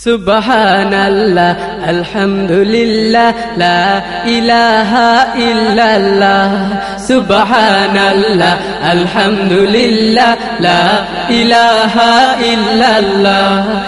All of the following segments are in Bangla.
سبحان الله الحمد لله لا إله إلا الله سبحان الله الحمد لله لا إله إلا الله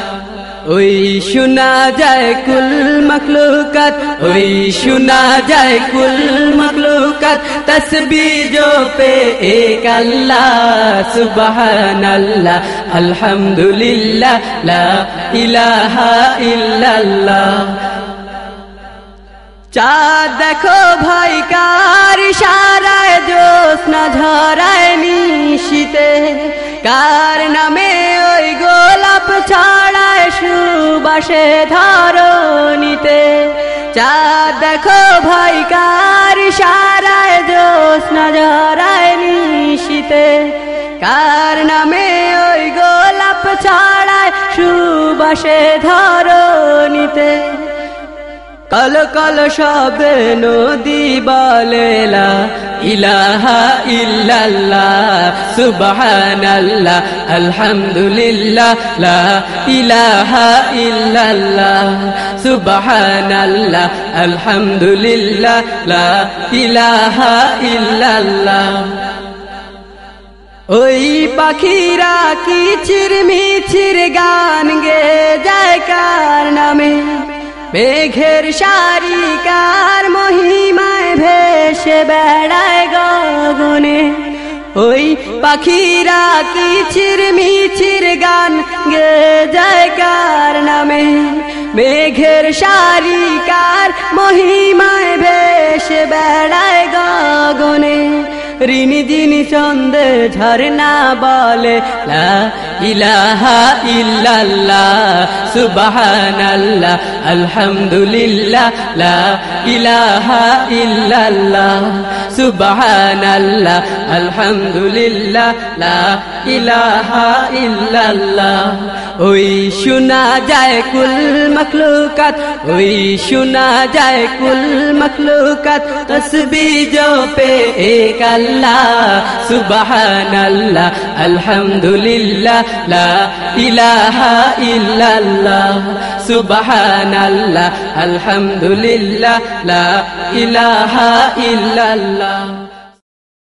ওই শোনা যায় কুল মখলুকাত, ওই শোনা যায় কুল মখলুকাত। তসবিজো পে এক আল্লাহ, সুবহানাল্লাহ, আলহামদুলিল্লাহ, লা ইলাহা ইল্লাল্লাহ। চা দেখো ভাই, কার সারায় জোৎস্না ঝরায় নিশিতে। কার সুবাসে ধরণীতে চাঁদ দেখো ভাই কার সারায় দোষ নজরায় নিশিতে। কার নামে ওই গোলাপ ছড়ায় সুবাসে ধরণীতে কল কল সবে নদী বলেলা ইলাহা ইল্লাল্লাহ, সুবহানাল্লাহ, আলহামদুলিল্লাহ, লা ইলাহা ইল্লাল্লাহ, সুবহানাল্লাহ, আলহামদুলিল্লাহ, লা ইলাহা ইল্লাল্লাহ। ওই পাখিরা কিচির মিছির গান মেঘের সারিকার মহিমায় ভেসে বেড়ায় গগনে। ওই পাখিরা কিচির মিছির গান গে যায় কার নামে। মেঘের সারিকার মহিমায় ভেসে বেড়ায় যিনি চন্দে ঝরনা বলে, লা ইলাহা ইল্লাল্লাহ, সুবহানাল্লাহ, আলহামদুলিল্লাহ, লা ইলাহা ইল্লাল্লাহ, সুবহানাল্লাহ, আলহামদুলিল্লাহ, লা ইলাহা ইল্লাল্লাহ। ওই শোনা যায় কুল মখলুকাত, ওই শোনা যায় কুল মখলুকাত তসবিজো পে এক আল্লাহ, সুবহানাল্লাহ, আলহামদুলিল্লাহ, লা ইলাহা ইল্লাল্লাহ, সুবহানাল্লাহ, আলহামদুলিল্লাহ, লা ইলাহা ইল্লাল্লাহ।